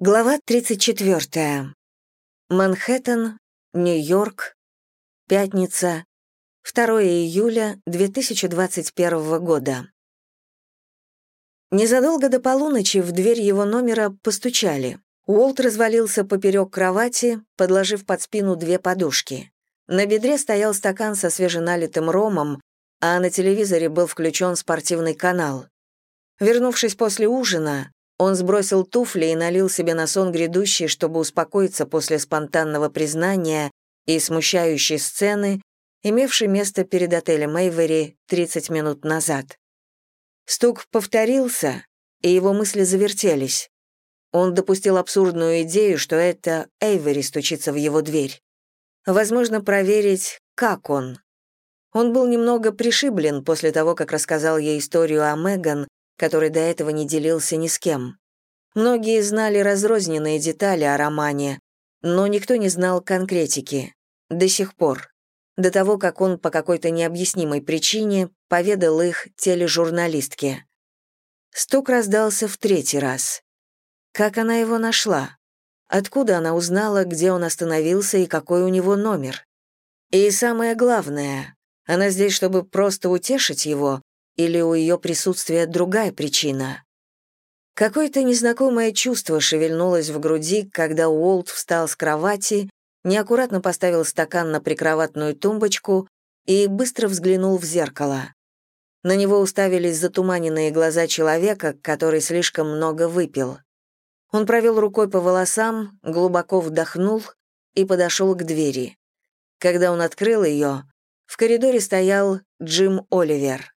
Глава 34. Манхэттен, Нью-Йорк, пятница, 2 июля 2021 года. Незадолго до полуночи в дверь его номера постучали. Уолт развалился поперек кровати, подложив под спину две подушки. На бедре стоял стакан со свеженалитым ромом, а на телевизоре был включен спортивный канал. Вернувшись после ужина, он сбросил туфли и налил себе на сон грядущий, чтобы успокоиться после спонтанного признания и смущающей сцены, имевшей место перед отелем Эйвери 30 минут назад. Стук повторился, и его мысли завертелись. Он допустил абсурдную идею, что это Эйвери стучится в его дверь. Возможно, проверить, как он. Он был немного пришиблен после того, как рассказал ей историю о Меган, который до этого не делился ни с кем. Многие знали разрозненные детали о романе, но никто не знал конкретики. До сих пор. До того, как он по какой-то необъяснимой причине поведал их тележурналистке. Стук раздался в третий раз. Как она его нашла? Откуда она узнала, где он остановился и какой у него номер? И самое главное, она здесь, чтобы просто утешить его, или у ее присутствия другая причина? Какое-то незнакомое чувство шевельнулось в груди, когда Уолт встал с кровати, неаккуратно поставил стакан на прикроватную тумбочку и быстро взглянул в зеркало. На него уставились затуманенные глаза человека, который слишком много выпил. Он провел рукой по волосам, глубоко вдохнул и подошел к двери. Когда он открыл ее, в коридоре стоял Джим Оливер.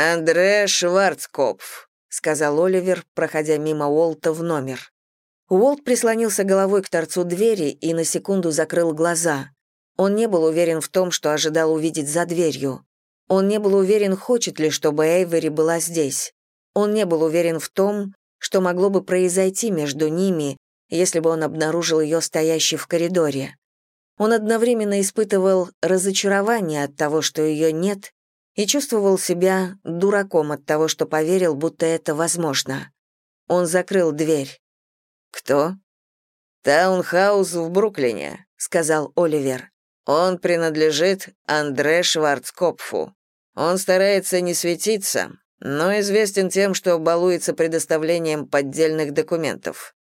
«Андре Шварцкопф», — сказал Оливер, проходя мимо Уолта в номер. Уолт прислонился головой к торцу двери и на секунду закрыл глаза. Он не был уверен в том, что ожидал увидеть за дверью. Он не был уверен, хочет ли, чтобы Эйвери была здесь. Он не был уверен в том, что могло бы произойти между ними, если бы он обнаружил ее стоящей в коридоре. Он одновременно испытывал разочарование от того, что ее нет, и чувствовал себя дураком от того, что поверил, будто это возможно. Он закрыл дверь. «Кто?» «Таунхаус в Бруклине», — сказал Оливер. «Он принадлежит Андре Шварцкопфу. Он старается не светиться, но известен тем, что балуется предоставлением поддельных документов.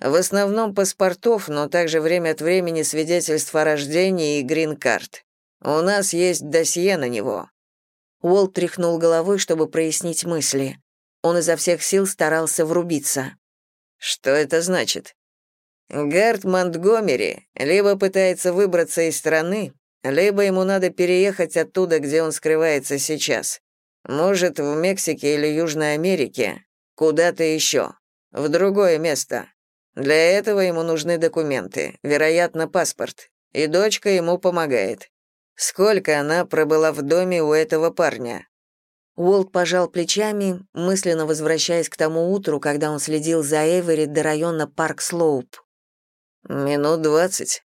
В основном паспортов, но также время от времени свидетельств о рождении и грин-карт. У нас есть досье на него. Уолт тряхнул головой, чтобы прояснить мысли. Он изо всех сил старался врубиться. «Что это значит?» «Гард Монтгомери либо пытается выбраться из страны, либо ему надо переехать оттуда, где он скрывается сейчас. Может, в Мексике или Южной Америке, куда-то еще, в другое место. Для этого ему нужны документы, вероятно, паспорт, и дочка ему помогает. Сколько она пробыла в доме у этого парня? Уолт пожал плечами, мысленно возвращаясь к тому утру, когда он следил за Эйвери до района Парк-Слоуп. Минут двадцать.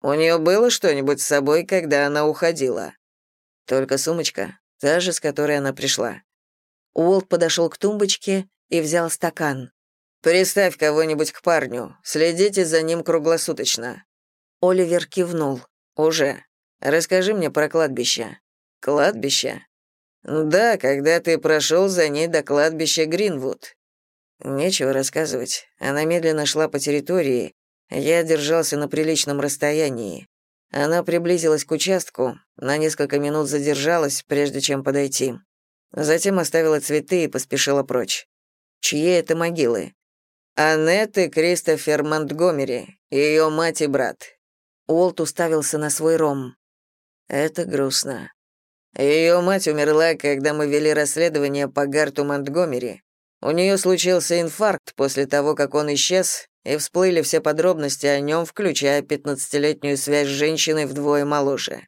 У нее было что-нибудь с собой, когда она уходила? Только сумочка, та же, с которой она пришла. Уолт подошел к тумбочке и взял стакан. «Приставь кого-нибудь к парню. Следите за ним круглосуточно». Оливер кивнул. «Уже. Расскажи мне про кладбище». «Кладбище?» «Да, когда ты прошел за ней до кладбища Гринвуд». Нечего рассказывать. Она медленно шла по территории. Я держался на приличном расстоянии. Она приблизилась к участку, на несколько минут задержалась, прежде чем подойти. Затем оставила цветы и поспешила прочь. Чьи это могилы? Аннет и Кристофер Монтгомери, ее мать и брат. Уолт уставился на свой ром. Это грустно. Ее мать умерла, когда мы вели расследование по Гарту Монтгомери. У нее случился инфаркт после того, как он исчез, и всплыли все подробности о нем, включая пятнадцатилетнюю связь с женщиной вдвое моложе.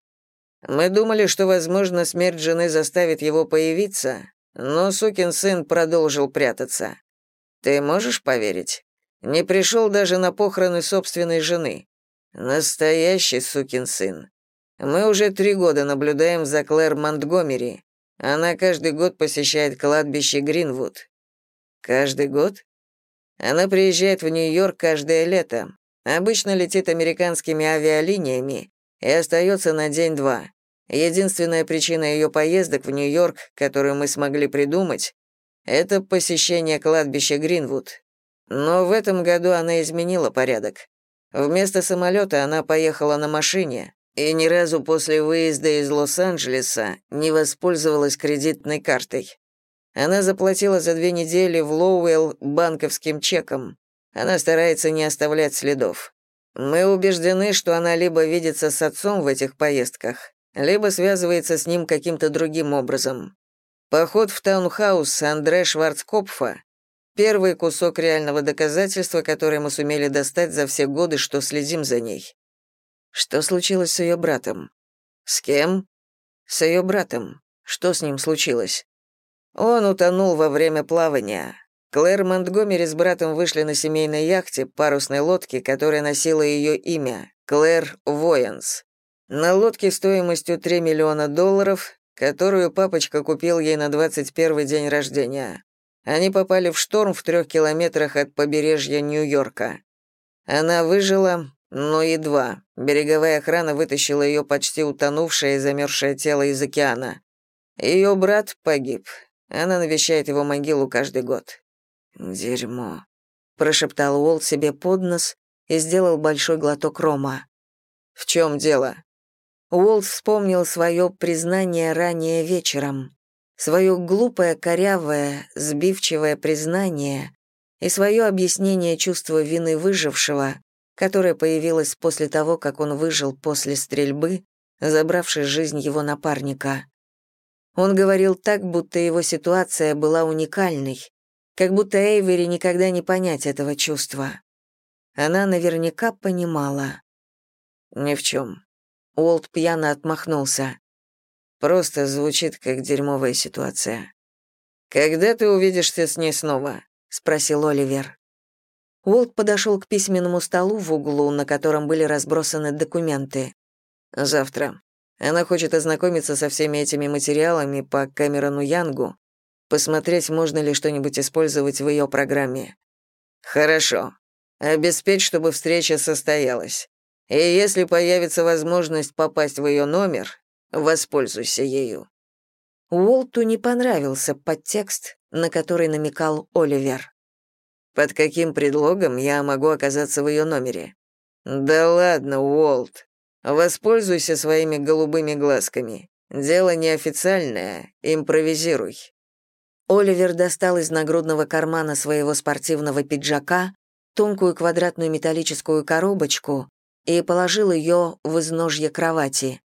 Мы думали, что, возможно, смерть жены заставит его появиться, но сукин сын продолжил прятаться. Ты можешь поверить? Не пришел даже на похороны собственной жены. Настоящий сукин сын. Мы уже три года наблюдаем за Клэр Монтгомери. Она каждый год посещает кладбище Гринвуд. Каждый год? Она приезжает в Нью-Йорк каждое лето. Обычно летит американскими авиалиниями и остается на день-два. Единственная причина ее поездок в Нью-Йорк, которую мы смогли придумать, это посещение кладбища Гринвуд. Но в этом году она изменила порядок. Вместо самолета она поехала на машине и ни разу после выезда из Лос-Анджелеса не воспользовалась кредитной картой. Она заплатила за две недели в Лоуэлл банковским чеком. Она старается не оставлять следов. Мы убеждены, что она либо видится с отцом в этих поездках, либо связывается с ним каким-то другим образом. Поход в таунхаус Андре Шварцкопфа — первый кусок реального доказательства, которое мы сумели достать за все годы, что следим за ней. Что случилось с ее братом? С кем? С ее братом. Что с ним случилось? Он утонул во время плавания. Клэр Монтгомери с братом вышли на семейной яхте, парусной лодке, которая носила ее имя — Клэр Воянс. На лодке стоимостью 3 миллиона долларов которую папочка купил ей на 21 день рождения. Они попали в шторм в трех километрах от побережья Нью-Йорка. Она выжила, но едва. Береговая охрана вытащила ее почти утонувшее и замерзшее тело из океана. Ее брат погиб. Она навещает его могилу каждый год. «Дерьмо», — прошептал Уолт себе под нос и сделал большой глоток рома. «В чем дело?» Уолт вспомнил свое признание ранее вечером, свое глупое, корявое, сбивчивое признание и свое объяснение чувства вины выжившего, которое появилось после того, как он выжил после стрельбы, забравшей жизнь его напарника. Он говорил так, будто его ситуация была уникальной, как будто Эйвери никогда не понять этого чувства. Она наверняка понимала. «Ни в чем. Уолт пьяно отмахнулся. Просто звучит как дерьмовая ситуация. Когда ты увидишься с ней снова? спросил Оливер. Уолт подошел к письменному столу в углу, на котором были разбросаны документы. Завтра. Она хочет ознакомиться со всеми этими материалами по Кэмерону Янгу, посмотреть, можно ли что-нибудь использовать в ее программе. Хорошо. Обеспечь, чтобы встреча состоялась. И если появится возможность попасть в ее номер, воспользуйся ею». Уолту не понравился подтекст, на который намекал Оливер. «Под каким предлогом я могу оказаться в ее номере?» «Да ладно, Уолт. Воспользуйся своими голубыми глазками. Дело неофициальное, импровизируй». Оливер достал из нагрудного кармана своего спортивного пиджака тонкую квадратную металлическую коробочку и положил ее в изножье кровати.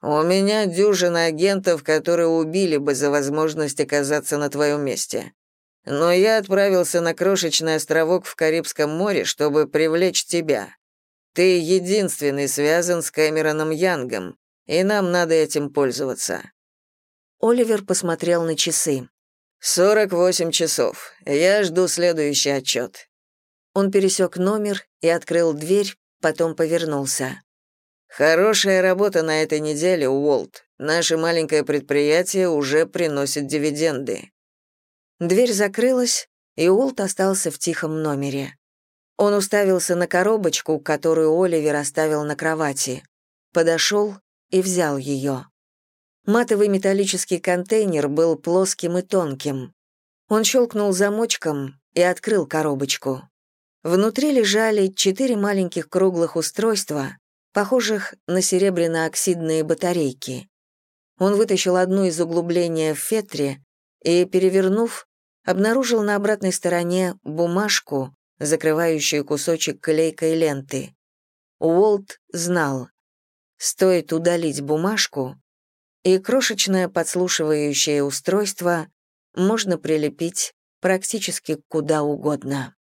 «У меня дюжина агентов, которые убили бы за возможность оказаться на твоем месте. Но я отправился на крошечный островок в Карибском море, чтобы привлечь тебя. Ты единственный связан с Кэмероном Янгом, и нам надо этим пользоваться». Оливер посмотрел на часы. «Сорок восемь часов. Я жду следующий отчет». Он пересек номер и открыл дверь, потом повернулся. «Хорошая работа на этой неделе, Уолт. Наше маленькое предприятие уже приносит дивиденды». Дверь закрылась, и Уолт остался в тихом номере. Он уставился на коробочку, которую Оливер оставил на кровати. Подошел и взял ее. Матовый металлический контейнер был плоским и тонким. Он щелкнул замочком и открыл коробочку. Внутри лежали четыре маленьких круглых устройства, похожих на серебряно-оксидные батарейки. Он вытащил одну из углубления в фетре и, перевернув, обнаружил на обратной стороне бумажку, закрывающую кусочек клейкой ленты. Уолт знал, стоит удалить бумажку, и крошечное подслушивающее устройство можно прилепить практически куда угодно.